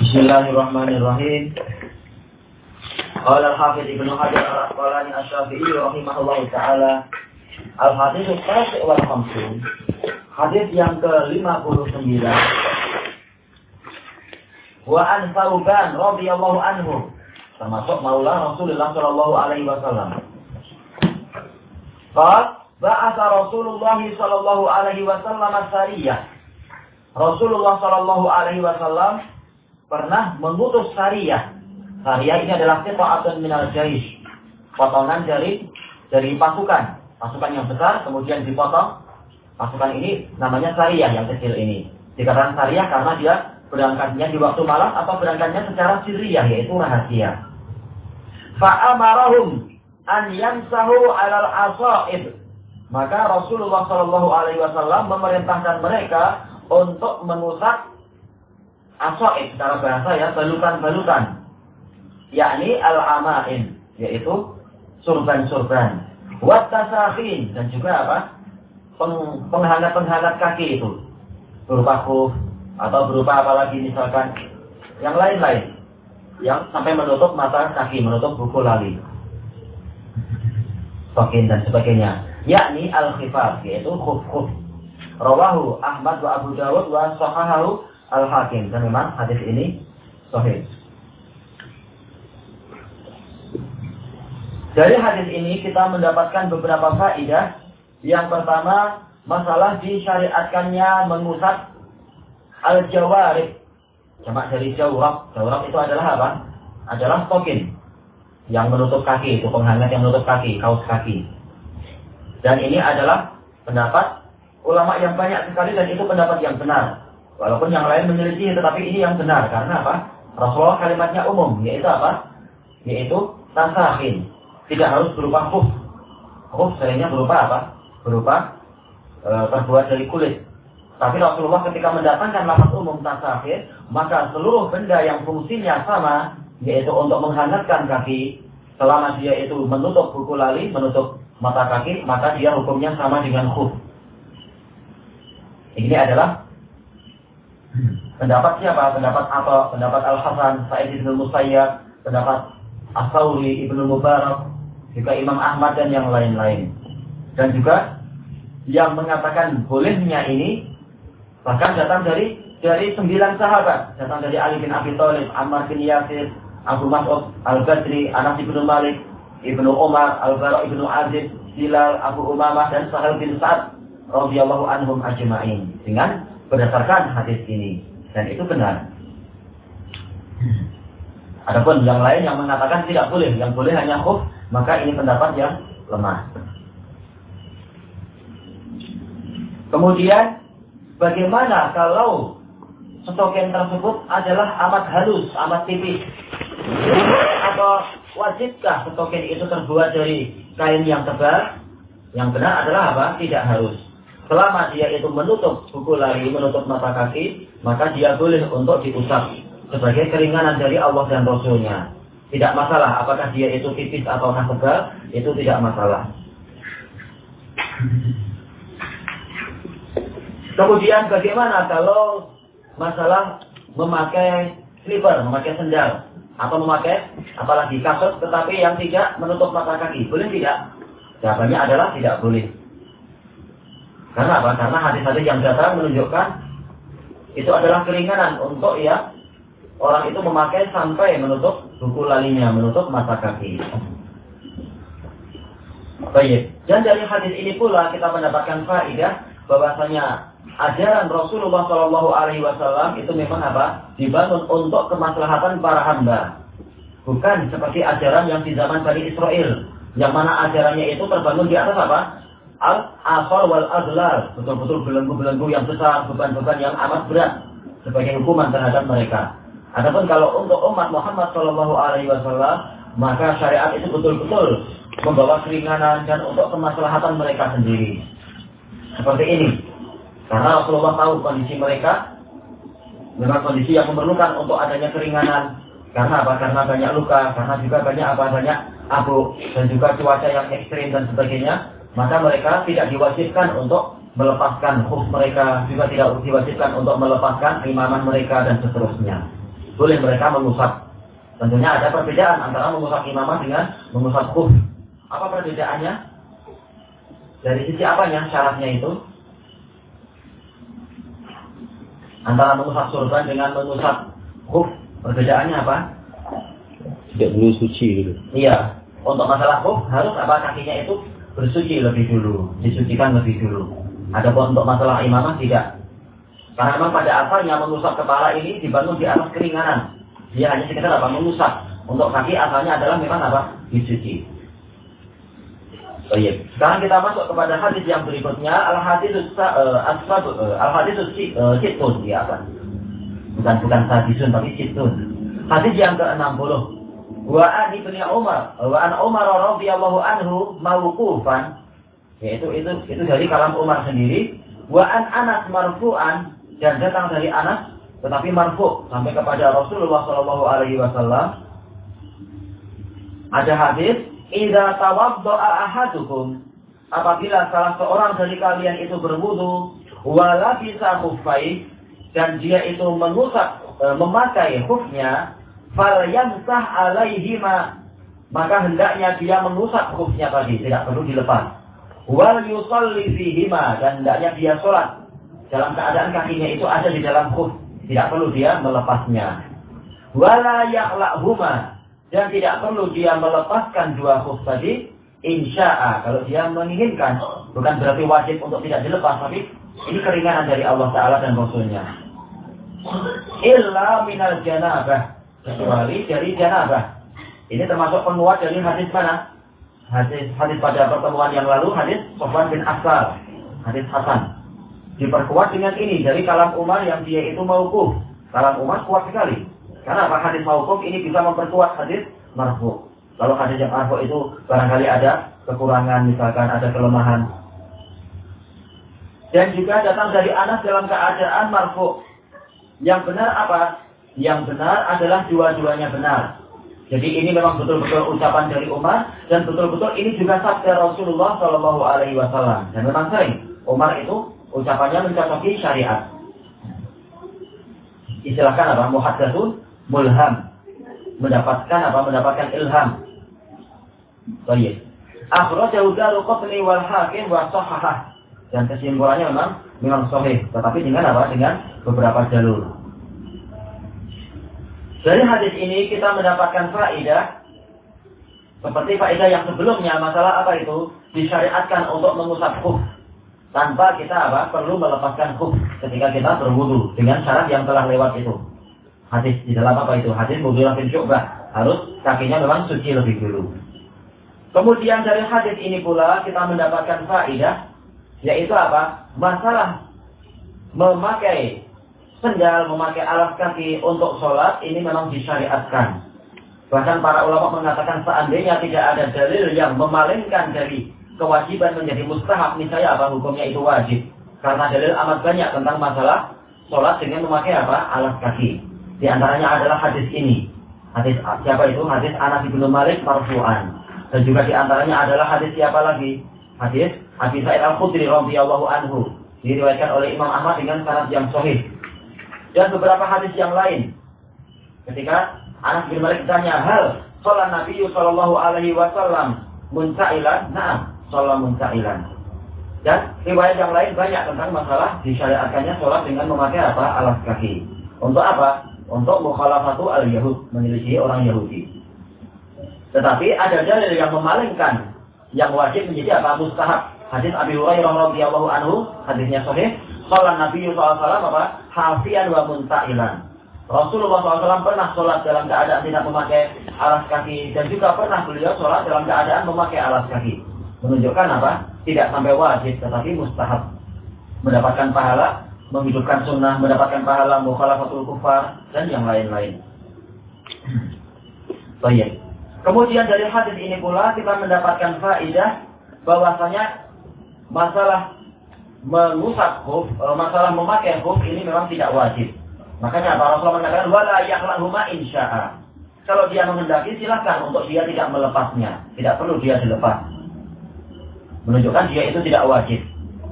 Bismillahirrahmanirrahim. Qala al-Hafiz Ibnu Hajar al-Asqalani Asy-Syafi'i rahimahullahu taala Al-Hadis Hadis yang ke-59 Wa an anhu termasuk maula Rasulullah sallallahu alaihi wasallam. Qal ba'atha Rasulullah sallallahu alaihi wasallam sariyah. Rasulullah sallallahu alaihi wasallam pernah mengutus sariyah. Sariyah ini adalah qita'atun minal jaish. Potongan dari dari pasukan. Pasukan yang besar kemudian dipotong. Pasukan ini namanya sariyah yang kecil ini. Dikatakan sariyah karena dia berangkatnya di waktu malam atau berangkatnya secara sirriyah yaitu rahasia fa'amarahum an yamsahu alal asaib. Maka Rasulullah Shallallahu Alaihi Wasallam memerintahkan mereka untuk menusuk asaib secara bahasa ya balutan-balutan, yakni al-amain, yaitu surban-surban, watasafin dan juga apa? Penghangat-penghangat kaki itu. Berupa kuf atau berupa apa lagi misalkan. Yang lain-lain. Yang sampai menutup mata kaki, menutup buku lali. Sokin dan sebagainya. Yakni al-khifaf, yaitu khuf-khuf. Rawahu Ahmad wa Abu Dawud wa sahahahu al-hakim. Dan memang hadis ini sahih. Dari hadis ini kita mendapatkan beberapa faedah. Yang pertama, masalah disyariatkannya mengusap al-jawarib Jamak dari jawrab. Jawrab itu adalah apa? Adalah tokin. Yang menutup kaki. Itu penghangat yang menutup kaki. Kaos kaki. Dan ini adalah pendapat ulama yang banyak sekali dan itu pendapat yang benar. Walaupun yang lain menyelisih tetapi ini yang benar. Karena apa? Rasulullah kalimatnya umum. Yaitu apa? Yaitu tasahin. Tidak harus berupa khuf. Khuf seringnya berupa apa? Berupa e, terbuat dari kulit. Tapi Rasulullah ketika mendatangkan lafaz umum tasahir, maka seluruh benda yang fungsinya sama, yaitu untuk menghangatkan kaki, selama dia itu menutup buku lali, menutup mata kaki, maka dia hukumnya sama dengan khuf. Ini adalah pendapat siapa? Pendapat apa? Pendapat Al-Hasan, Sa'id bin Musayyab, pendapat As-Sawri, Ibnu Mubarak, juga Imam Ahmad dan yang lain-lain. Dan juga yang mengatakan bolehnya ini Bahkan datang dari dari sembilan sahabat, datang dari Ali bin Abi Thalib, Ammar bin Yasir, Abu Mas'ud Al-Badri, Anas bin Malik, Ibnu Umar, Al-Bara ibnu Azib, Bilal, Abu Umamah dan Sahal bin Sa'ad radhiyallahu anhum ajma'in dengan berdasarkan hadis ini dan itu benar. Adapun yang lain yang mengatakan tidak boleh, yang boleh hanya khuf, maka ini pendapat yang lemah. Kemudian Bagaimana kalau stokin tersebut adalah amat halus, amat tipis? Atau wajibkah stokin itu terbuat dari kain yang tebal? Yang benar adalah apa? Tidak harus. Selama dia itu menutup buku lari, menutup mata kaki, maka dia boleh untuk diusap sebagai keringanan dari Allah dan Rasulnya. Tidak masalah apakah dia itu tipis atau tebal, itu tidak masalah. Kemudian bagaimana kalau masalah memakai slipper, memakai sendal, atau memakai apalagi kasut tetapi yang tidak menutup mata kaki, boleh tidak? Jawabannya adalah tidak boleh. Karena apa? Karena hadis-hadis yang datang menunjukkan itu adalah keringanan untuk ya orang itu memakai sampai menutup buku lalinya, menutup mata kaki. Baik. Dan dari hadis ini pula kita mendapatkan faedah bahwasanya ajaran Rasulullah Shallallahu Alaihi Wasallam itu memang apa? Dibangun untuk kemaslahatan para hamba. Bukan seperti ajaran yang di zaman Bani Israel. Yang mana ajarannya itu terbangun di atas apa? Al asal wal azlar. Betul-betul belenggu-belenggu yang besar, beban-beban yang amat berat. Sebagai hukuman terhadap mereka. Adapun kalau untuk umat Muhammad Shallallahu Alaihi Wasallam, maka syariat itu betul-betul membawa keringanan dan untuk kemaslahatan mereka sendiri. Seperti ini. Karena Rasulullah tahu kondisi mereka memang kondisi yang memerlukan untuk adanya keringanan. Karena apa? Karena banyak luka, karena juga banyak apa? Banyak abu dan juga cuaca yang ekstrim dan sebagainya. Maka mereka tidak diwajibkan untuk melepaskan khuf mereka, juga tidak diwajibkan untuk melepaskan imaman mereka dan seterusnya. Boleh mereka mengusap. Tentunya ada perbedaan antara mengusap imamah dengan mengusap khuf. Apa perbedaannya? Dari sisi apanya syaratnya itu? Antara mengusap surban dengan mengusap khuf, perbedaannya apa? Tidak perlu suci gitu. Iya. Untuk masalah khuf harus apa kakinya itu bersuci lebih dulu, disucikan lebih dulu. Adapun untuk masalah imamah tidak. Karena memang pada asalnya mengusap kepala ini dibangun di atas keringanan. Dia hanya sekedar apa? Mengusap. Untuk kaki asalnya adalah memang apa? Dicuci. Baik. Sekarang kita masuk kepada hadis yang berikutnya. Al hadis uh, al hadis situn ya apa? Bukan bukan hadisun tapi situn. Hadis yang ke-60. Wa an ibn Umar, wa an Umar radhiyallahu anhu mauqufan yaitu itu itu dari kalam Umar sendiri wa an Anas marfu'an dan datang dari Anas tetapi marfu sampai kepada Rasulullah Shallallahu alaihi wasallam ada hadis idza tawaddaa ahadukum apabila salah seorang dari kalian itu berwudu wala bisa khufai dan dia itu mengusap e, memakai khufnya fal yamsah alaihima maka hendaknya dia mengusap khufnya tadi tidak perlu dilepas. Wal yusalli fihima dan hendaknya dia sholat. Dalam keadaan kakinya itu ada di dalam khuf tidak perlu dia melepasnya. Wala yakhla'huma dan tidak perlu dia melepaskan dua khuf tadi insya'a kalau dia menginginkan. Bukan berarti wajib untuk tidak dilepas tapi ini keringanan dari Allah Ta'ala dan Rasulnya. Illa minal janabah kecuali dari janabah. Ini termasuk penguat dari hadis mana? Hadis hadis pada pertemuan yang lalu hadis Sofwan bin Asal hadis Hasan. Diperkuat dengan ini dari kalam Umar yang dia itu mauquf. Kalam Umar kuat sekali karena apa hadis mauquf ini bisa memperkuat hadis marfu lalu hadis yang marfu itu barangkali ada kekurangan misalkan ada kelemahan dan juga datang dari Anas dalam keadaan marfu yang benar apa yang benar adalah dua-duanya benar jadi ini memang betul-betul ucapan dari Umar dan betul-betul ini juga sabda Rasulullah Shallallahu Alaihi Wasallam. Dan memang sering Umar itu ucapannya mencocoki syariat. Istilahkan apa? Muhaddatsun mulham. Mendapatkan apa? Mendapatkan ilham. Baik. Akhrajahu Daruqutni wal Hakim wa sahahah. Dan kesimpulannya memang memang sahih, tetapi dengan apa? Dengan beberapa jalur. Dari hadis ini kita mendapatkan faedah seperti faedah yang sebelumnya masalah apa itu disyariatkan untuk mengusap khuf tanpa kita apa perlu melepaskan khuf ketika kita berwudu dengan syarat yang telah lewat itu. Hadis di dalam apa itu? Hadis Mughirah bin Syu'bah harus kakinya memang suci lebih dulu. Kemudian dari hadis ini pula kita mendapatkan faedah yaitu apa? Masalah memakai sendal, memakai alas kaki untuk sholat, ini memang disyariatkan. Bahkan para ulama mengatakan seandainya tidak ada dalil yang memalingkan dari kewajiban menjadi mustahab, misalnya apa hukumnya itu wajib. Karena dalil amat banyak tentang masalah sholat dengan memakai apa? Alas kaki. Di antaranya adalah hadis ini. Hadis siapa itu? Hadis Anas bin Malik marfu'an. Dan juga di antaranya adalah hadis siapa lagi? Hadis Hadis Sa'id Al-Khudri radhiyallahu anhu. Diriwayatkan oleh Imam Ahmad dengan sanad yang sahih dan beberapa hadis yang lain. Ketika Anas bin Malik ditanya, hal sholat Nabi Shallallahu Alaihi Wasallam muncailan, nah, sholat muncailan. Dan riwayat yang lain banyak tentang masalah disyariatkannya sholat dengan memakai apa alas kaki. Untuk apa? Untuk mukhalafatu al Yahud memiliki orang Yahudi. Tetapi ada dalil yang memalingkan yang wajib menjadi apa mustahab. Hadis Abi Hurairah radhiyallahu anhu, hadisnya sahih, Sholat Nabi SAW apa? Hafian wa muntailan. Rasulullah SAW pernah sholat dalam keadaan tidak memakai alas kaki dan juga pernah beliau sholat dalam keadaan memakai alas kaki. Menunjukkan apa? Tidak sampai wajib, tetapi mustahab. Mendapatkan pahala, menghidupkan sunnah, mendapatkan pahala mukhalafatul kufar, dan yang lain-lain. Baik. Kemudian dari hadis ini pula kita mendapatkan faidah bahwasanya masalah mengusap huf, e, masalah memakai huf ini memang tidak wajib. Makanya para Rasulullah mengatakan wala yakhlahuma insya'a. Kalau dia menghendaki silahkan untuk dia tidak melepasnya, tidak perlu dia dilepas. Menunjukkan dia itu tidak wajib.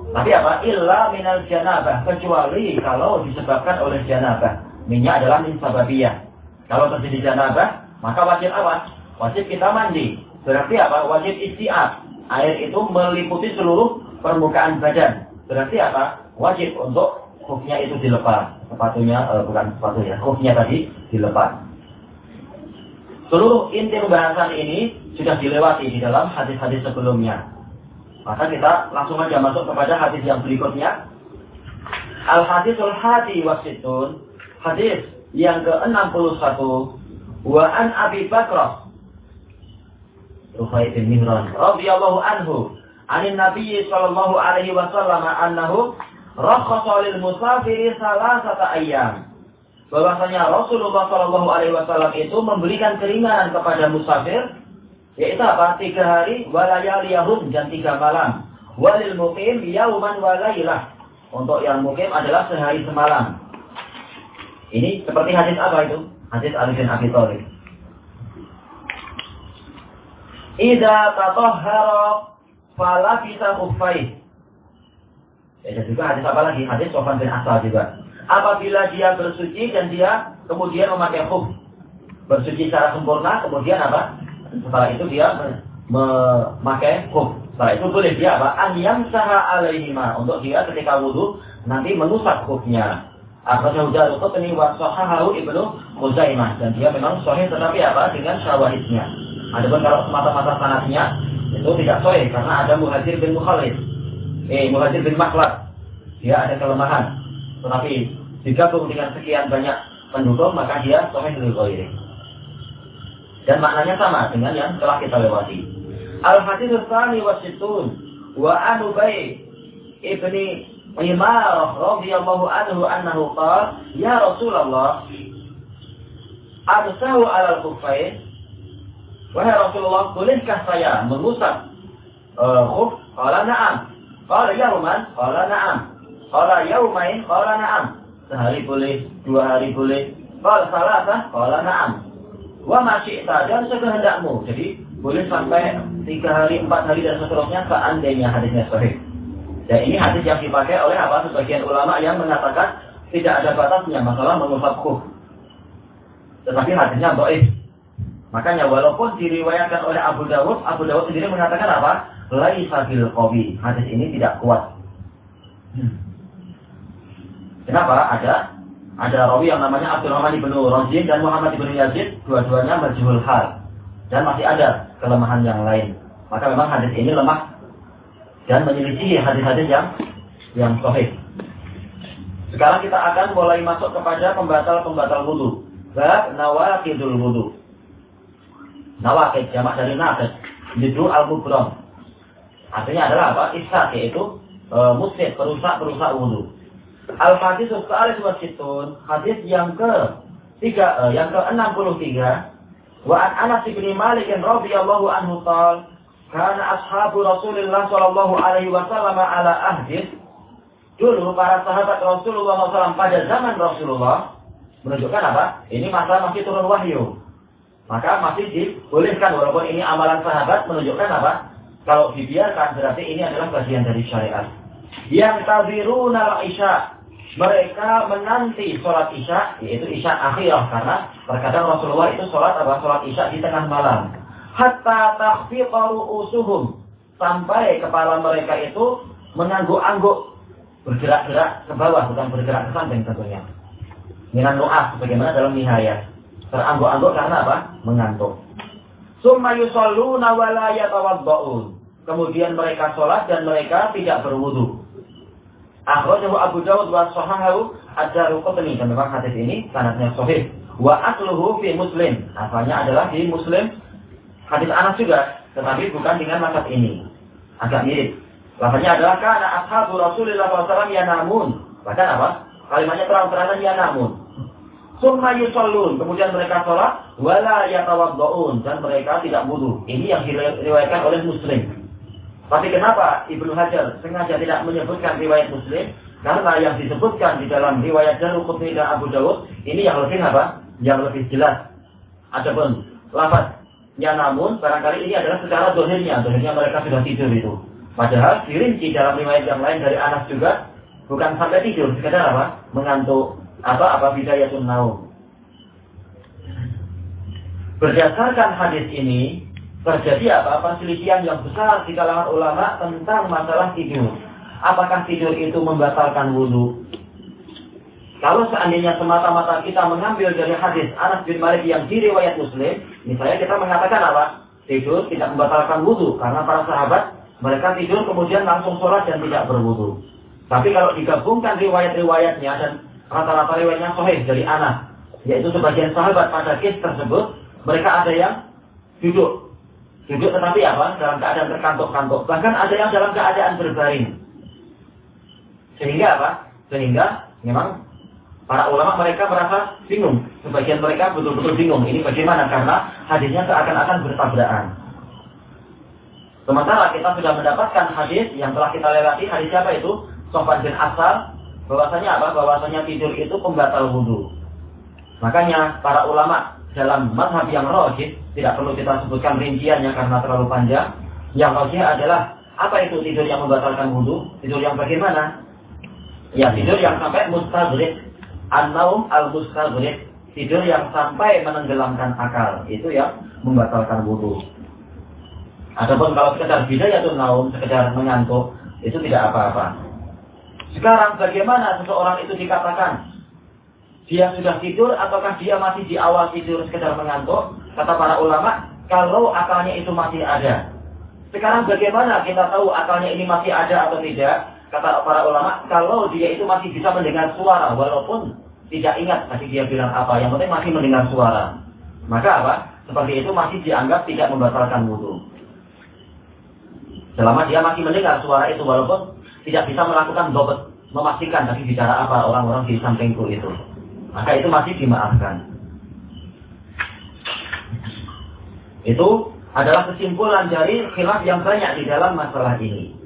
Tapi apa? Illa minal janabah. Kecuali kalau disebabkan oleh janabah. Minyak adalah min sababiyah. Kalau terjadi janabah, maka wajib apa? Wajib kita mandi. Berarti apa? Wajib istiab. Air itu meliputi seluruh permukaan badan. Berarti apa? Wajib untuk huknya itu dilepas. Sepatunya, eh, bukan sepatu ya, tadi dilepas. Seluruh inti pembahasan ini sudah dilewati di dalam hadis-hadis sebelumnya. Maka kita langsung aja masuk kepada hadis yang berikutnya. Al-hadisul hadi wasitun. Hadis yang ke-61. Wa an Abi Bakrah. Rufai bin Mihran. radhiyallahu anhu. Anin Nabi sallallahu alaihi wasallam annahu rakhasa lil musafiri salasata ayyam bahwasanya Rasulullah Shallallahu Alaihi Wasallam itu memberikan keringanan kepada musafir, yaitu apa? Tiga hari walayaliyahum dan tiga malam. Walil mukim yauman walaylah. Untuk yang mukim adalah sehari semalam. Ini seperti hadis apa itu? Hadis Ali bin Abi Thalib. Ida tatahhara fala bisa khuffai. Ya, juga hadis apa lagi? Hadis Sofan bin Asal juga apabila dia bersuci dan dia kemudian memakai khuf. Bersuci secara sempurna, kemudian apa? Setelah itu dia memakai khuf. Setelah itu boleh dia apa? An saha alaihima. Untuk dia ketika wudhu nanti menusuk khufnya. Akhrajahu Daruqutni wa sahahahu Ibnu Khuzaimah dan dia memang sahih tetapi apa? dengan syawahidnya. Adapun kalau semata-mata sanatnya itu tidak sahih karena ada Muhajir bin Mukhalid. Eh, Muhajir bin Makhlad. Dia ada kelemahan. Tetapi digabung dengan sekian banyak penduduk maka dia lil ghairi. Dan maknanya sama dengan yang telah kita lewati. Al hadis tsani wa situn wa an Ubay ibni Imar radhiyallahu anhu annahu qala ya Rasulullah Absahu alal kufain Wahai Rasulullah, bolehkah saya mengusap uh, khuf? Qala na'am. Qala ya Uman? Qala na'am. Qala yaumain? Qala na'am sehari boleh, dua hari boleh. Kalau salah apa? Kalau naam. Wa masih dan sekehendakmu. Jadi boleh sampai tiga hari, empat hari dan seterusnya seandainya hadisnya sahih. Dan ini hadis yang dipakai oleh apa? Sebagian ulama yang mengatakan tidak ada batasnya masalah mengusap kuf. Tetapi hadisnya baik. Makanya walaupun diriwayatkan oleh Abu Dawud, Abu Dawud sendiri mengatakan apa? Laisa bil qawi. Hadis ini tidak kuat. Hmm. Kenapa? Ada ada rawi yang namanya Abdul Rahman bin Razin dan Muhammad bin Yazid, dua-duanya majhul hal. Dan masih ada kelemahan yang lain. Maka memang hadis ini lemah dan menyelisih hadis-hadis yang yang sahih. Sekarang kita akan mulai masuk kepada pembatal-pembatal wudhu. Bab nawakidul wudhu. Nawakid, jamak dari nakid. Itu al-kubram. Artinya adalah apa? Isyak, yaitu e, musik, perusak-perusak wudhu. Al-Hadis Al-Salis Wasitun, hadis yang ke tiga, uh, yang ke 63. Wa an Anas bin Malik radhiyallahu anhu qala kana ashabu Rasulullah sallallahu alaihi wasallam ala ahdin dulu para sahabat Rasulullah SAW pada zaman Rasulullah menunjukkan apa? Ini masa masih turun wahyu. Maka masih dibolehkan walaupun ini amalan sahabat menunjukkan apa? Kalau dibiarkan berarti ini adalah bagian dari syariat. Yang taziruna isya mereka menanti sholat isya, yaitu isya akhirah, karena terkadang Rasulullah itu sholat apa? Sholat isya di tengah malam. Hatta takhfiqaru usuhum. Sampai kepala mereka itu mengangguk-angguk. Bergerak-gerak ke bawah, bukan bergerak ke samping tentunya. Minan nu'af, sebagaimana dalam nihaya. Terangguk-angguk karena apa? Mengantuk. Summa yusalluna Kemudian mereka sholat dan mereka tidak berwudu. Akhrajahu Abu Dawud wa sahahahu ad-Daruqutni dan memang hadis ini sanadnya sahih. Wa asluhu fi Muslim. Asalnya adalah di Muslim. Hadis Anas juga, tetapi bukan dengan lafaz ini. Agak mirip. Lafaznya adalah karena ashabu Rasulullah SAW ya namun. Bahkan apa? Kalimatnya terang-terangan ya namun. Summa yusallun. Kemudian mereka sholat. Wala yatawaddo'un. Dan mereka tidak butuh. Ini yang diriwayatkan oleh Muslim. Tapi kenapa Ibnu Hajar sengaja tidak menyebutkan riwayat Muslim? Karena yang disebutkan di dalam riwayat Darukutni dan Abu Dawud ini yang lebih apa? Yang lebih jelas. Adapun lafaz ya namun barangkali ini adalah secara dohirnya, dohirnya mereka sudah tidur itu. Padahal dirinci dalam riwayat yang lain dari Anas juga bukan sampai tidur, sekedar apa? Mengantuk apa apa bidayatun naum. Berdasarkan hadis ini terjadi apa? Perselisihan yang besar di kalangan ulama tentang masalah tidur. Apakah tidur itu membatalkan wudhu? Kalau seandainya semata-mata kita mengambil dari hadis Anas bin Malik yang diriwayat Muslim, misalnya kita mengatakan apa? Tidur tidak membatalkan wudhu karena para sahabat mereka tidur kemudian langsung sholat dan tidak berwudu. Tapi kalau digabungkan riwayat-riwayatnya dan rata-rata riwayatnya sahih dari anak, yaitu sebagian sahabat pada kes tersebut, mereka ada yang duduk. Duduk tetapi apa? Dalam keadaan terkantuk-kantuk. Bahkan ada yang dalam keadaan berbaring. Sehingga apa? Sehingga memang para ulama mereka merasa bingung. Sebagian mereka betul-betul bingung. Ini bagaimana? Karena hadisnya seakan-akan bertabrakan. Sementara kita sudah mendapatkan hadis yang telah kita lewati, hadis siapa itu? Sofan bin Asal, bahwasanya apa? Bahwasanya tidur itu pembatal wudhu. Makanya para ulama dalam madhab yang rojih, tidak perlu kita sebutkan rinciannya karena terlalu panjang. Yang rojih adalah apa itu tidur yang membatalkan wudhu? Tidur yang bagaimana? Ya tidur yang sampai mustadrik. An-naum al-mustadrik. Tidur yang sampai menenggelamkan akal. Itu yang membatalkan wudhu. Adapun kalau sekedar bidayatul naum, sekedar mengantuk, itu tidak apa-apa. Sekarang bagaimana seseorang itu dikatakan dia sudah tidur ataukah dia masih di awal tidur sekedar mengantuk? Kata para ulama, kalau akalnya itu masih ada. Sekarang bagaimana kita tahu akalnya ini masih ada atau tidak? Kata para ulama, kalau dia itu masih bisa mendengar suara walaupun tidak ingat tadi dia bilang apa, yang penting masih mendengar suara. Maka apa? Seperti itu masih dianggap tidak membatalkan wudhu. Selama dia masih mendengar suara itu walaupun tidak bisa melakukan dobet memastikan tapi bicara apa orang-orang di sampingku itu. Maka itu masih dimaafkan. Itu adalah kesimpulan dari khilaf yang banyak di dalam masalah ini.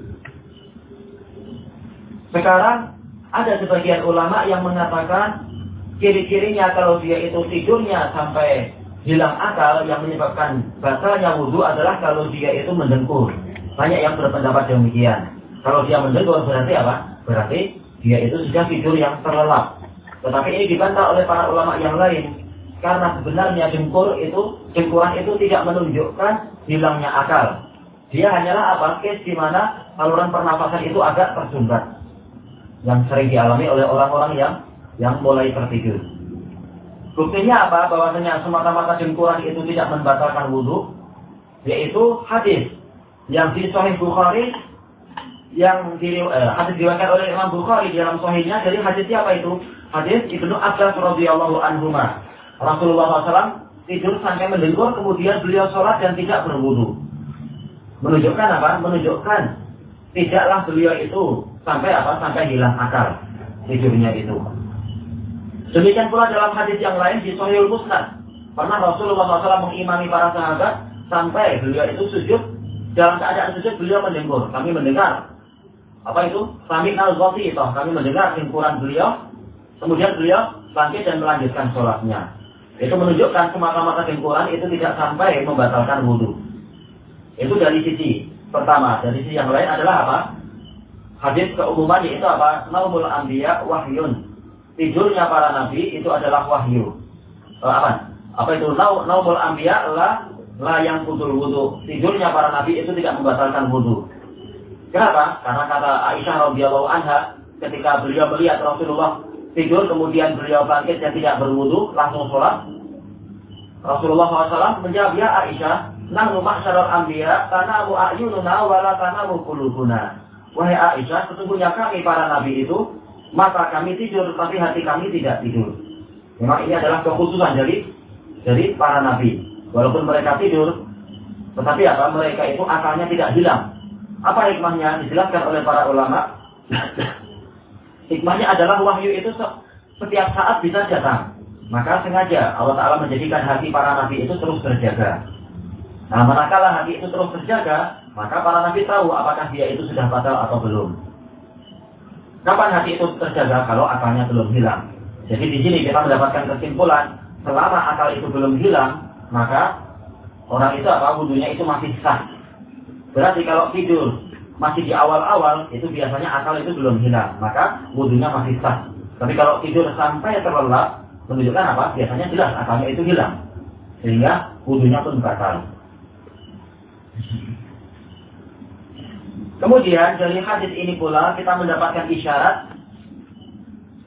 Sekarang ada sebagian ulama yang mengatakan ciri-cirinya kalau dia itu tidurnya sampai hilang akal yang menyebabkan batalnya wudhu adalah kalau dia itu mendengkur. Banyak yang berpendapat demikian. Kalau dia mendengkur berarti apa? Berarti dia itu sudah tidur yang terlelap. Tetapi ini dibantah oleh para ulama yang lain. Karena sebenarnya dengkur itu, dengkuran itu tidak menunjukkan hilangnya akal. Dia hanyalah apa? Kes di mana saluran pernafasan itu agak tersumbat. Yang sering dialami oleh orang-orang yang yang mulai tertidur. Buktinya apa? Bahwasanya semata-mata dengkuran itu tidak membatalkan wudhu, yaitu hadis yang di Sahih Bukhari yang eh, diriwayatkan oleh Imam Bukhari dalam sahihnya dari hadis siapa itu? Hadis Ibnu Abbas radhiyallahu anhu. Rasulullah SAW tidur sampai mendengkur kemudian beliau sholat dan tidak berwudu. Menunjukkan apa? Menunjukkan tidaklah beliau itu sampai apa? Sampai hilang akal tidurnya itu. Demikian pula dalam hadis yang lain di Sahih Musnad. Pernah Rasulullah SAW mengimami para sahabat sampai beliau itu sujud dalam keadaan sujud beliau mendengkur. Kami mendengar apa itu? Kami al itu. Kami mendengar simpulan beliau. Kemudian beliau bangkit dan melanjutkan sholatnya. Itu menunjukkan semata-mata simpulan itu tidak sampai membatalkan wudhu. Itu dari sisi pertama. Dari sisi yang lain adalah apa? Hadis keumuman itu apa? Naumul anbiya wahyun. Tidurnya para nabi itu adalah wahyu. Oh, apa? Apa itu? Naumul anbiya lah lah yang putul wudhu. Tidurnya para nabi itu tidak membatalkan wudhu. Kenapa? Karena kata Aisyah radhiyallahu anha ketika beliau melihat Rasulullah tidur kemudian beliau bangkit dan tidak berwudhu langsung sholat. Rasulullah SAW menjawab ya Aisyah, nahnu ma'syarul anbiya tanamu a'yununa wala tanamu qulubuna. Wahai Aisyah, sesungguhnya kami para nabi itu mata kami tidur tapi hati kami tidak tidur. Memang ini adalah kekhususan dari dari para nabi. Walaupun mereka tidur, tetapi apa? Mereka itu akalnya tidak hilang. Apa hikmahnya? Dijelaskan oleh para ulama. Hikmahnya adalah wahyu itu setiap saat bisa datang. Maka sengaja Allah Ta'ala menjadikan hati para nabi itu terus terjaga. Nah, manakala hati itu terus terjaga, maka para nabi tahu apakah dia itu sudah batal atau belum. Kapan hati itu terjaga kalau akalnya belum hilang? Jadi di sini kita mendapatkan kesimpulan, selama akal itu belum hilang, maka orang itu apa wudhunya itu masih sah. Berarti kalau tidur masih di awal-awal, itu biasanya akal itu belum hilang. Maka wudhunya masih sah. Tapi kalau tidur sampai terlelap, menunjukkan apa? Biasanya jelas akalnya itu hilang. Sehingga wudhunya pun batal. Kemudian dari hadis ini pula kita mendapatkan isyarat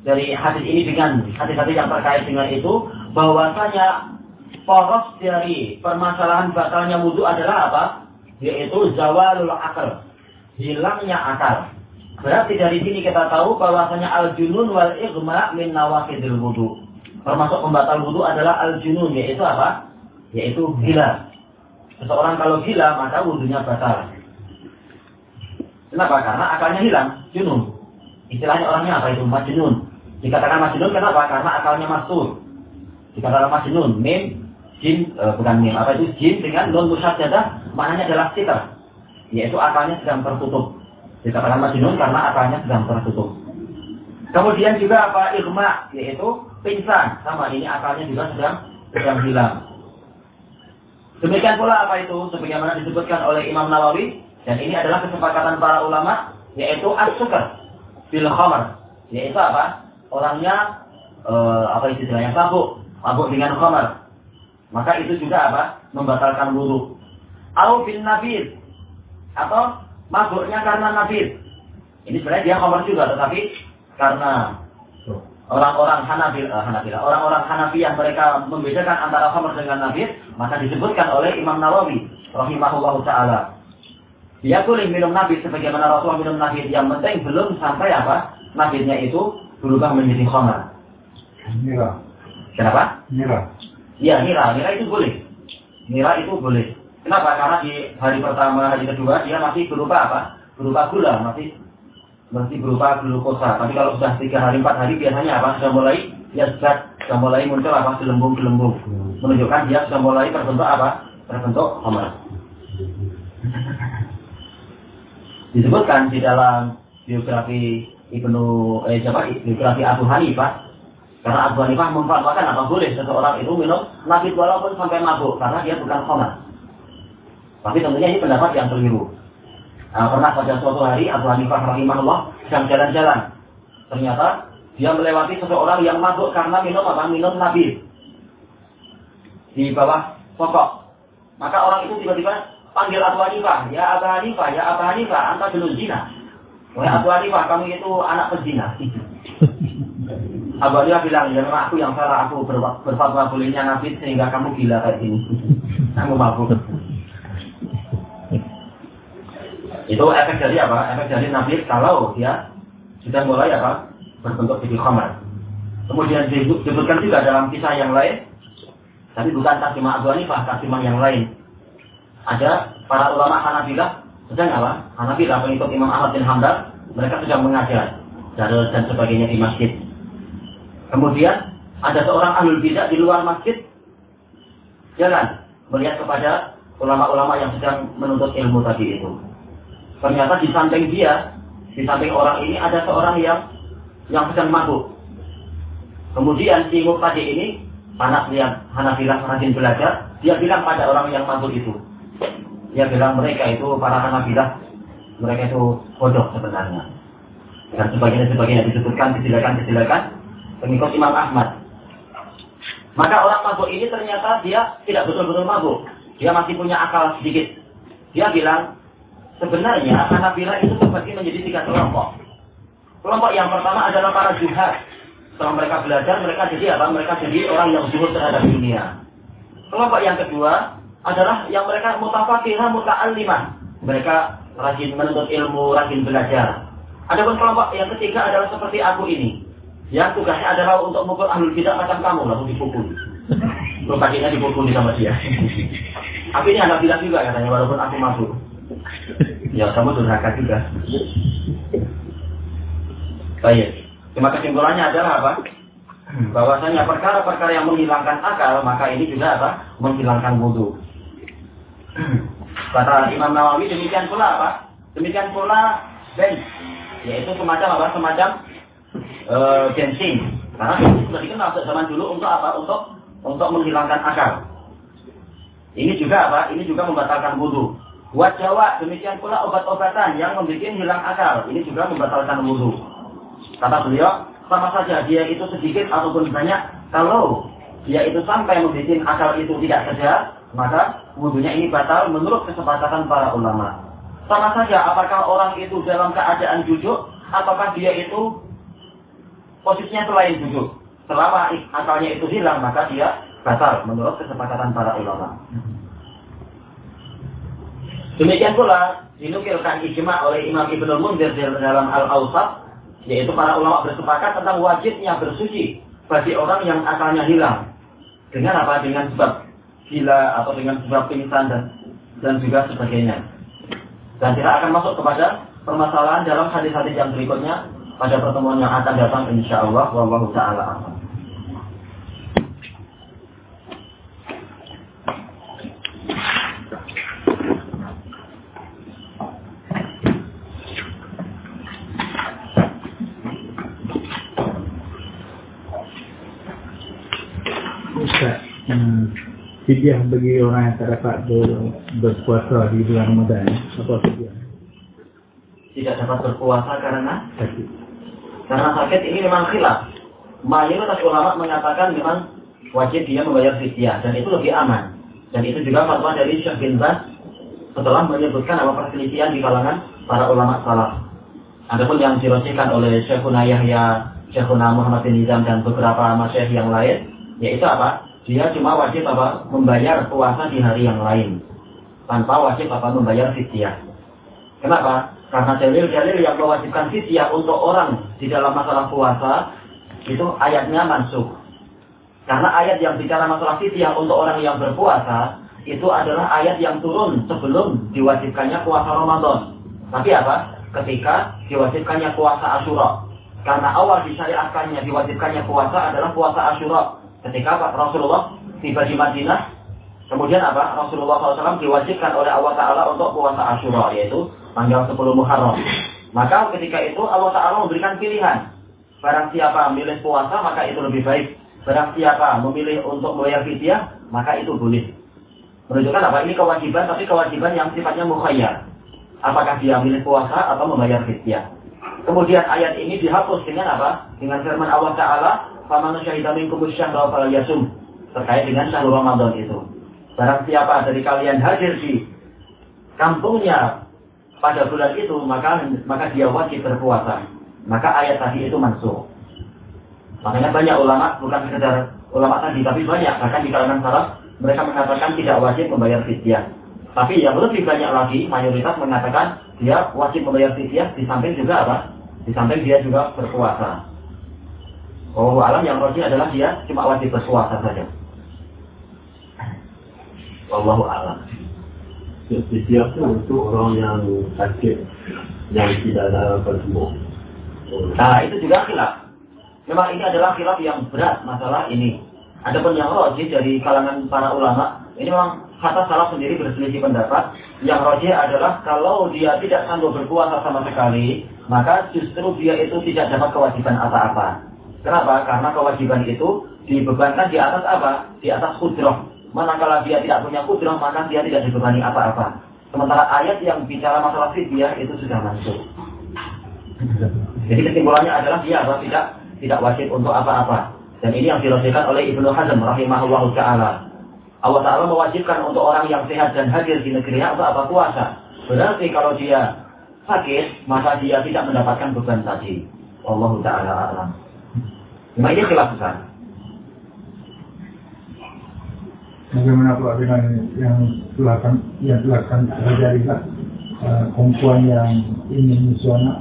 dari hadis ini dengan hadis-hadis yang terkait dengan itu bahwasanya poros dari permasalahan batalnya wudhu adalah apa? Yaitu zawalul akal, hilangnya akal. Berarti dari sini kita tahu bahwasanya al-junun wal igma min nawakidil wudhu. Termasuk pembatal wudhu adalah al-junun, yaitu apa? Yaitu gila. Seseorang kalau gila maka wudhunya batal. Kenapa? Karena akalnya hilang, junun. Istilahnya orangnya apa itu? Majnun. Dikatakan majnun kenapa? Karena akalnya masuk. Dikatakan majnun, mim, jin, e, bukan mim, apa itu? Jin dengan non musyajadah, maknanya adalah sitar. Yaitu akalnya sedang tertutup. Dikatakan majnun karena akalnya sedang tertutup. Kemudian juga apa? Irma, yaitu pingsan. Sama ini akalnya juga sedang sedang hilang. Demikian pula apa itu? Sebagaimana disebutkan oleh Imam Nawawi, dan ini adalah kesepakatan para ulama yaitu as-sukar bil khamar. Yaitu apa? Orangnya uh, apa istilahnya mabuk, mabuk dengan khamar. Maka itu juga apa? Membatalkan wudhu. Au bin nabir atau mabuknya karena nabir. Ini sebenarnya dia khamar juga tetapi karena orang-orang Hanabil, uh, Hanabila, orang-orang Hanafi yang mereka membedakan antara khamar dengan nabir, maka disebutkan oleh Imam Nawawi rahimahullahu taala dia boleh minum nabi sebagaimana Rasulullah minum nabi. Yang penting belum sampai apa? Nabinya itu berubah menjadi khamar. Nira. Kenapa? Nira. Iya, nira. Nira itu boleh. Nira itu boleh. Kenapa? Karena di hari pertama, hari kedua dia masih berupa apa? Berupa gula, masih masih berupa glukosa. Tapi kalau sudah tiga hari, empat hari biasanya apa? Sudah mulai ya sudah, sudah mulai muncul apa? Gelembung-gelembung. Menunjukkan dia sudah mulai terbentuk apa? Terbentuk khamar disebutkan di dalam biografi Ibnu eh siapa biografi Abu Hanifah karena Abu Hanifah memfatwakan apa boleh seseorang itu minum nabi walaupun sampai mabuk karena dia bukan khamar. Tapi tentunya ini pendapat yang keliru. Nah, pernah pada suatu hari Abu Hanifah rahimahullah sedang jalan-jalan. Ternyata dia melewati seseorang yang mabuk karena minum apa? Minum nabi di bawah pokok. Maka orang itu tiba-tiba panggil Abu Hanifah, ya Abu Hanifah, ya Abu Hanifah, anta belum zina. Wahai Abu Hanifah, kamu itu anak pezina. Abu Hanifah bilang, ya aku yang salah, aku ber berfatwa bolehnya nabi sehingga kamu gila kayak gini. kamu mabuk. Itu efek dari apa? Efek dari nabi kalau dia sudah mulai apa? Berbentuk jadi khamar. Kemudian disebutkan juga dalam kisah yang lain, tapi bukan taksimah Abu Hanifah, taksimah yang lain ada para ulama Hanabilah sedang apa? Hanabilah pengikut Imam Ahmad bin Hambal, mereka sedang mengajar darul dan sebagainya di masjid. Kemudian ada seorang ahlul bidah di luar masjid jalan melihat kepada ulama-ulama yang sedang menuntut ilmu tadi itu. Ternyata di samping dia, di samping orang ini ada seorang yang yang sedang mabuk. Kemudian si tadi ini, anak lihat Hanabilah rajin belajar, dia bilang pada orang yang mabuk itu, dia bilang mereka itu para hanabilah mereka itu bodoh sebenarnya. Dan sebagainya sebagainya disebutkan kejelekan-kejelekan pengikut Imam Ahmad. Maka orang mabuk ini ternyata dia tidak betul-betul mabuk. Dia masih punya akal sedikit. Dia bilang sebenarnya Hanabilah itu terbagi menjadi tiga kelompok kelompok yang pertama adalah para juhad setelah mereka belajar mereka jadi apa mereka jadi orang yang zuhud terhadap dunia kelompok yang kedua adalah yang mereka mutafakihah muta'allimah. Mereka rajin menuntut ilmu, rajin belajar. Adapun kelompok yang ketiga adalah seperti aku ini. Yang tugasnya adalah untuk mukul ahlul bidah macam kamu, lalu dipukul. Terus kakinya dipukul sama dia. Tapi ini anak bilang juga katanya, walaupun aku mabuk. Ya, kamu durhaka juga. Baik. Cuma kesimpulannya adalah apa? bahwasanya perkara-perkara yang menghilangkan akal maka ini juga apa menghilangkan wudhu Kata Imam Nawawi demikian pula apa? Demikian pula bensin, yaitu semacam apa? Semacam e, bensin. Karena bensin sudah dikenal zaman dulu untuk apa? Untuk untuk menghilangkan akal. Ini juga apa? Ini juga membatalkan wudhu. Wajawa, demikian pula obat-obatan yang membuat hilang akal. Ini juga membatalkan wudhu. Kata beliau, sama saja dia itu sedikit ataupun banyak. Kalau dia itu sampai membuat akal itu tidak saja, maka wudhunya ini batal menurut kesepakatan para ulama. Sama saja apakah orang itu dalam keadaan jujur, ataukah dia itu posisinya selain jujur. Selama akalnya itu hilang, maka dia batal menurut kesepakatan para ulama. Demikian pula dinukilkan ijma oleh Imam Ibnu Munzir dalam Al-Awsat yaitu para ulama bersepakat tentang wajibnya bersuci bagi orang yang akalnya hilang. Dengan apa? Dengan sebab gila atau dengan sebab pingsan dan dan juga sebagainya. Dan tidak akan masuk kepada permasalahan dalam hadis-hadis yang berikutnya pada pertemuan yang akan datang insya Allah. Wallahu taala fidyah bagi orang yang tak dapat ber, berpuasa di bulan Ramadan apa fidyah? Tidak dapat berpuasa karena sakit. Karena sakit ini memang khilaf. Mayoritas ulama mengatakan memang wajib dia membayar fidyah dan itu lebih aman. Dan itu juga fatwa dari Syekh bin Baz setelah menyebutkan apa perselisihan di kalangan para ulama salaf. Adapun yang dirosikan oleh Syekhuna Yahya, Syekhuna Muhammad bin Nizam dan beberapa masyayikh yang lain, yaitu apa? Dia cuma wajib apa membayar puasa di hari yang lain tanpa wajib apa membayar fidyah. Kenapa? Karena dalil-dalil yang mewajibkan fidyah untuk orang di dalam masalah puasa itu ayatnya mansuh. Karena ayat yang bicara masalah fidyah untuk orang yang berpuasa itu adalah ayat yang turun sebelum diwajibkannya puasa Ramadan. Tapi apa? Ketika diwajibkannya puasa Asyura. Karena awal disyariatkannya diwajibkannya puasa adalah puasa Asyura Ketika Pak Rasulullah tiba di Madinah, kemudian apa? Rasulullah SAW diwajibkan oleh Allah Taala untuk puasa Ashura, yaitu tanggal 10 Muharram. Maka ketika itu Allah Taala memberikan pilihan. Barang siapa memilih puasa, maka itu lebih baik. Barang siapa memilih untuk membayar fidyah, maka itu boleh. Menunjukkan apa? Ini kewajiban, tapi kewajiban yang sifatnya mukhayyar. Apakah dia memilih puasa atau membayar fidyah. Kemudian ayat ini dihapus dengan apa? Dengan firman Allah Ta'ala, faman syahida minkum syahra fala yasum terkait dengan syahrul Ramadan itu. Barang siapa dari kalian hadir di kampungnya pada bulan itu, maka maka dia wajib berpuasa. Maka ayat tadi itu mansuh. Makanya banyak ulama, bukan sekedar ulama tadi, tapi banyak, bahkan di kalangan salaf, mereka mengatakan tidak wajib membayar fidyah. Tapi yang lebih banyak lagi, mayoritas mengatakan dia wajib membayar fidyah, di samping juga apa? Di samping dia juga berpuasa. Oh alam yang roji adalah dia cuma wajib berpuasa saja. Wallahu alam. Itu untuk orang yang sakit yang tidak ada bertemu. Nah itu juga khilaf. Memang ini adalah khilaf yang berat masalah ini. Adapun yang roji dari kalangan para ulama, ini memang kata salah sendiri berselisih pendapat. Yang roji adalah kalau dia tidak sanggup berpuasa sama sekali, maka justru dia itu tidak dapat kewajiban apa-apa. Kenapa? Karena kewajiban itu dibebankan di atas apa? Di atas kudroh. Manakala dia tidak punya kudroh, maka dia tidak dibebani apa-apa. Sementara ayat yang bicara masalah fidyah itu sudah masuk. Jadi kesimpulannya adalah dia apa? Tidak tidak wajib untuk apa-apa. Dan ini yang dirosikan oleh Ibnu Hazm rahimahullah ta'ala. Allah Ta'ala mewajibkan untuk orang yang sehat dan hadir di negerinya untuk apa? Puasa. Berarti kalau dia sakit, maka dia tidak mendapatkan beban tadi. Allah Ta'ala alam. Cuma ini khilaf besar. Bagaimana dengan yang telah yang telah terjadi uh, perempuan yang ingin musuhana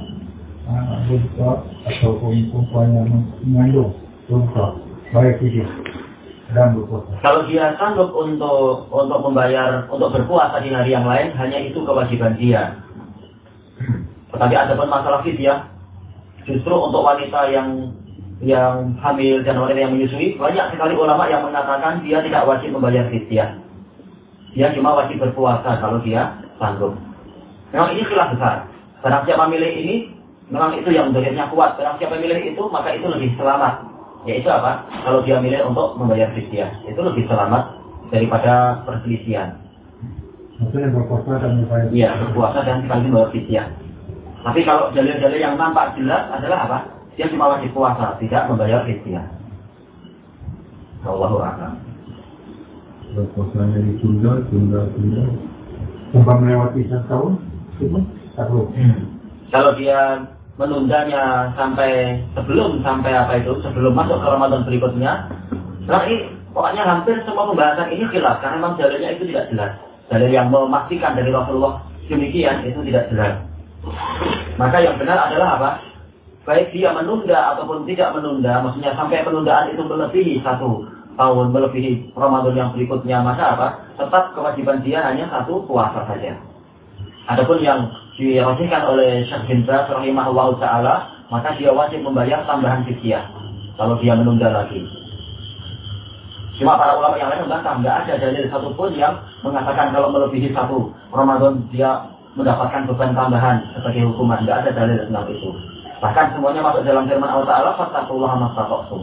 uh, berbuka atau perempuan yang mengandung berbuka baik itu dan berpuasa. Kalau dia sanggup untuk untuk membayar untuk berpuasa di hari yang lain, hanya itu kewajiban dia. Tetapi ada pun masalah fidyah, justru untuk wanita yang yang hamil dan wanita yang menyusui, banyak sekali ulama yang mengatakan dia tidak wajib membayar fidyah. Dia cuma wajib berpuasa kalau dia sanggup. Memang ini khilaf besar. Barang siapa milih ini, memang itu yang dalilnya kuat. Barang siapa milih itu, maka itu lebih selamat. Yaitu apa? Kalau dia milih untuk membayar fidyah, itu lebih selamat daripada perselisihan. Maksudnya berpuasa dan berbayar. Iya, berpuasa dan sekaligus bayar fidyah. Tapi kalau dalil-dalil yang nampak jelas adalah apa? Dia cuma wajib puasa, tidak membayar fidyah. Allahu a'lam. Berpuasanya ditunda, tunda, tunda. Tanpa melewati satu tahun, itu tak perlu. Kalau dia menundanya sampai sebelum sampai apa itu sebelum masuk ke Ramadan berikutnya berarti pokoknya hampir semua pembahasan ini khilaf karena memang dalilnya itu tidak jelas dalil yang memastikan dari Rasulullah demikian itu tidak jelas maka yang benar adalah apa baik dia menunda ataupun tidak menunda maksudnya sampai penundaan itu melebihi satu tahun melebihi Ramadan yang berikutnya maka apa tetap kewajiban dia hanya satu puasa saja Adapun yang dirosikan oleh Syekh bin Baz rahimahullah taala, maka dia wajib membayar tambahan fidyah kalau dia menunda lagi. Cuma para ulama yang lain membantah, nggak ada dalil satupun yang mengatakan kalau melebihi satu Ramadan dia mendapatkan beban tambahan sebagai hukuman. Nggak ada dalil tentang itu. Bahkan semuanya masuk dalam firman Allah Ta'ala, Fattakullah mastatoktum.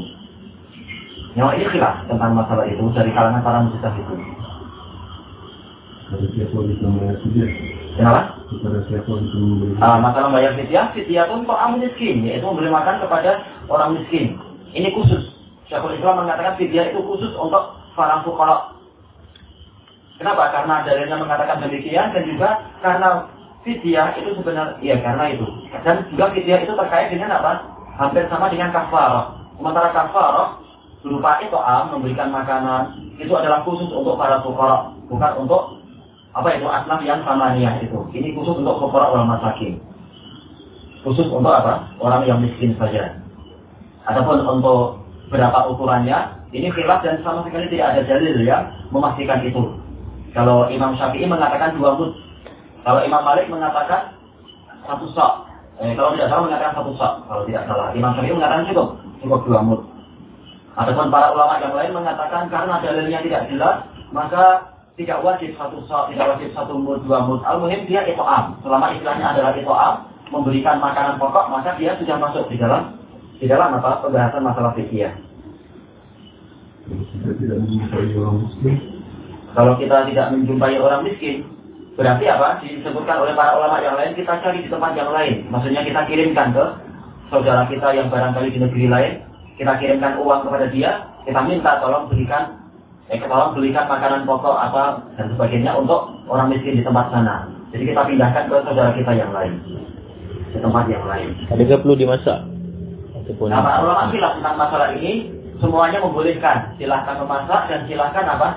Yang ini khilaf tentang masalah itu dari kalangan para mujtahid itu. Kenapa? Ah, masalah bayar fidyah, fidyah itu untuk amu miskin, yaitu memberi makan kepada orang miskin. Ini khusus. Syekhul Islam mengatakan fidyah itu khusus untuk para fuqara. Kenapa? Karena dalilnya mengatakan demikian dan juga karena fidyah itu sebenarnya iya karena itu. Dan juga fidyah itu terkait dengan apa? Hampir sama dengan kafarah. Sementara kafarah berupa itu am memberikan makanan itu adalah khusus untuk para fuqara, bukan untuk apa itu asnaf yang samaniyah itu. Ini khusus untuk fuqara wal masakin. Khusus untuk apa? Orang yang miskin saja. Adapun untuk berapa ukurannya, ini khilaf dan sama sekali tidak ada dalil yang memastikan itu. Kalau Imam Syafi'i mengatakan dua mud, kalau Imam Malik mengatakan satu sok. Eh, kalau tidak salah mengatakan satu sok. Kalau tidak salah, Imam Syafi'i mengatakan cukup, cukup dua mud. Adapun para ulama yang lain mengatakan karena dalilnya tidak jelas, maka tidak wajib satu sok, tidak wajib satu mud, dua mud. Al-muhim dia ito'am. Selama istilahnya adalah ito'am, memberikan makanan pokok, maka dia sudah masuk di dalam di dalam apa pembahasan masalah fikih. Kalau kita tidak menjumpai orang muslim, Kalau kita tidak menjumpai orang miskin, berarti apa? Disebutkan oleh para ulama yang lain, kita cari di tempat yang lain. Maksudnya kita kirimkan ke saudara kita yang barangkali di negeri lain, kita kirimkan uang kepada dia, kita minta tolong berikan, eh, tolong belikan makanan pokok apa dan sebagainya untuk orang miskin di tempat sana. Jadi kita pindahkan ke saudara kita yang lain, di tempat yang lain. Adakah perlu dimasak? Ataupun Nah, para ulama khilaf tentang masalah ini, semuanya membolehkan. Silahkan memasak dan silahkan apa?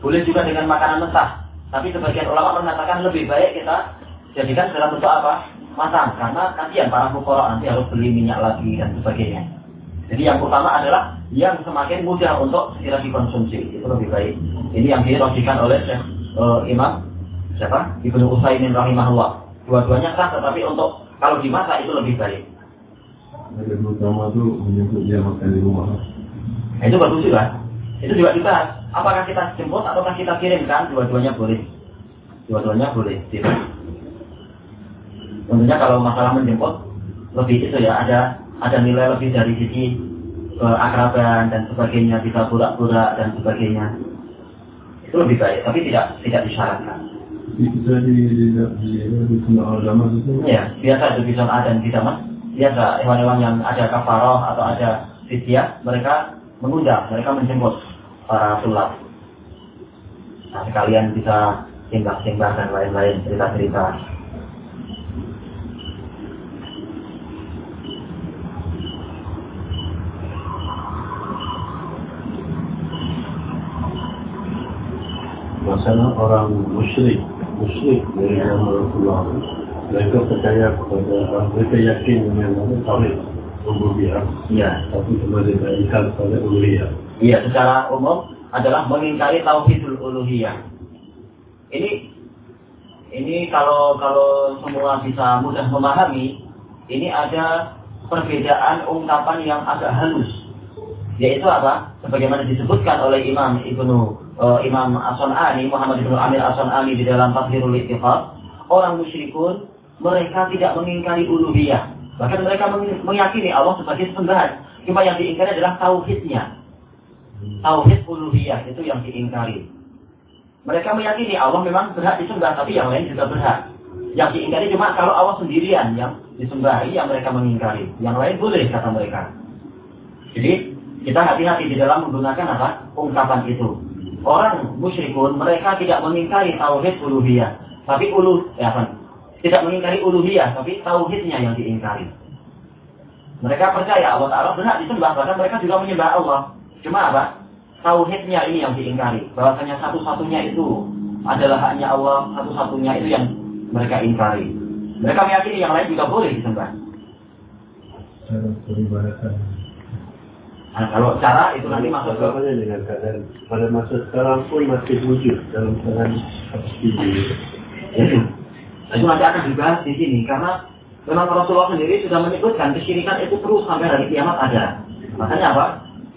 Boleh juga dengan makanan mentah. Tapi sebagian ulama mengatakan lebih baik kita jadikan dalam bentuk apa? Matang. Karena kasihan para fukara nanti harus beli minyak lagi dan sebagainya. Jadi yang utama adalah yang semakin mudah untuk segera dikonsumsi. Itu lebih baik. Ini yang dirosikan oleh Syekh eh, Imam siapa? Ibnu Utsaimin rahimahullah. Dua-duanya sah tetapi untuk kalau dimasak itu lebih baik. ada utama tu menyebut dia makan di rumah. Itu bagus juga. Itu juga dibahas. Apakah kita jemput ataukah kita kirimkan? Dua-duanya boleh. Dua-duanya boleh. Tentunya kalau masalah menjemput lebih itu ya ada ada nilai lebih dari sisi keakraban dan sebagainya bisa pura-pura dan sebagainya itu lebih baik tapi tidak tidak disyaratkan di di di di ya biasa itu bisa ada dan bisa mas biasa hewan-hewan yang ada kafaroh atau ada fidyah mereka mengundang mereka menjemput para sulap. Nah sekalian bisa timbang-timbang dan lain-lain cerita-cerita. Masalah orang musyrik musyrik dari Rasulullah mereka percaya kepada mereka yakin dengan tauhid rububiyah iya. Tapi pada uluhiyah iya secara umum adalah mengingkari tauhidul uluhiyah. Ini ini kalau kalau semua bisa mudah memahami ini ada perbedaan ungkapan yang agak halus. Yaitu apa? Sebagaimana disebutkan oleh Imam Ibnu uh, Imam As-Sun'ani Muhammad Ibnu Amir As-Sun'ani di dalam Tafsirul Ittifaq orang musyrikun mereka tidak mengingkari uluhiyah bahkan mereka meyakini Allah sebagai sembahan cuma yang diingkari adalah tauhidnya tauhid uluhiyah itu yang diingkari Mereka meyakini Allah memang berhak disembah, tapi yang lain juga berhak. Yang diingkari cuma kalau Allah sendirian yang disembahi, yang mereka mengingkari. Yang lain boleh, kata mereka. Jadi, kita hati-hati di dalam menggunakan apa? Ungkapan itu. Orang musyrikun, mereka tidak mengingkari tauhid uluhiyah. Tapi ulu, ya apa? Tidak mengingkari uluhiyah, tapi tauhidnya yang diingkari. Mereka percaya Allah Ta'ala berhak disembah, bahkan mereka juga menyembah Allah. Cuma apa? Tauhidnya ini yang diingkari. Bahwasanya satu-satunya itu adalah haknya Allah, satu-satunya itu yang mereka ingkari. Mereka meyakini yang lain juga boleh disembah. Nah, kalau cara itu nanti masuk ke dengan keadaan pada masa sekarang pun masih wujud dalam keadaan seperti. Itu. Nanti akan dibahas di sini karena memang Rasulullah sendiri sudah menyebutkan kesyirikan itu terus sampai hari kiamat ada. Makanya apa?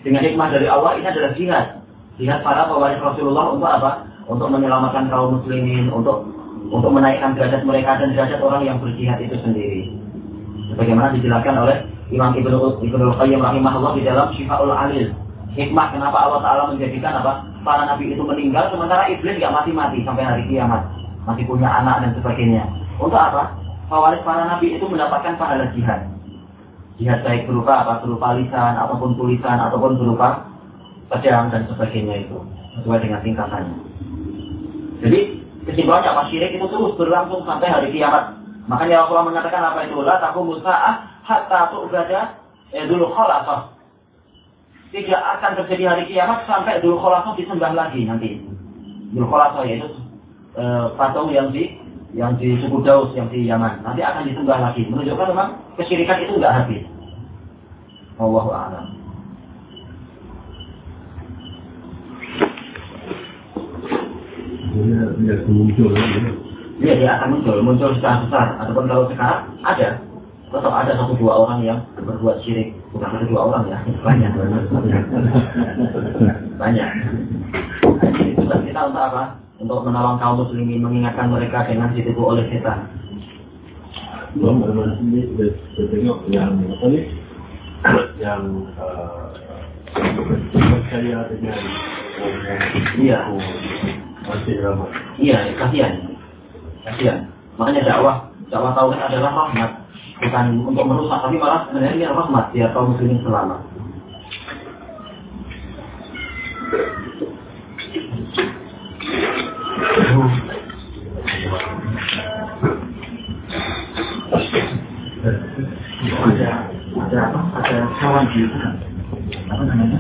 Dengan hikmah dari Allah ini adalah jihad. Jihad para pewaris Rasulullah untuk apa? Untuk menyelamatkan kaum muslimin, untuk untuk menaikkan derajat mereka dan derajat orang yang berjihad itu sendiri. Bagaimana dijelaskan oleh Imam Ibnu Ibnu Qayyim rahimahullah di dalam Syifaul Alil. Hikmah kenapa Allah Taala menjadikan apa? Para nabi itu meninggal sementara iblis nggak mati-mati sampai hari kiamat. Masih punya anak dan sebagainya. Untuk apa? Pewaris para nabi itu mendapatkan pahala jihad. Jihad baik berupa apa? Berupa lisan, ataupun tulisan, ataupun berupa pedang dan sebagainya itu. Sesuai dengan tingkatannya. Jadi kesimpulannya apa? Syirik itu terus berlangsung sampai hari kiamat. Makanya Rasulullah mengatakan apa itu? La taqumu sa'ah hatta tu'bada eh, dulu khalafah. Tidak akan terjadi hari kiamat sampai dulu khalafah disembah lagi nanti. Dulu khalafah yaitu eh, patung yang di yang di suku Daus yang di Yaman. Nanti akan disembah lagi. Menunjukkan memang kesyirikan itu enggak habis. Wallahu a'lam. Akan muncul lagi. Iya, dia akan muncul, muncul secara besar. Ataupun kalau sekarang ada, tetap ada satu dua orang yang berbuat syirik. Bukan satu dua orang ya, banyak. banyak. Tugas kita untuk apa? Untuk menolong kaum muslimin, mengingatkan mereka dengan ditipu oleh setan. Belum ada sini sudah tengok yang apa ni? Yang percaya dengan Iya. masih ramai. Iya, kasihan. Kasihan. Makanya dakwah, dakwah tauhid adalah rahmat. Bukan untuk merusak, tapi malah sebenarnya ini rahmat biar kaum muslimin selamat. Ada ada apa? Ada kawan di apa namanya